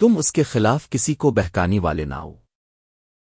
تم اس کے خلاف کسی کو بہکانی والے نہ ہو۔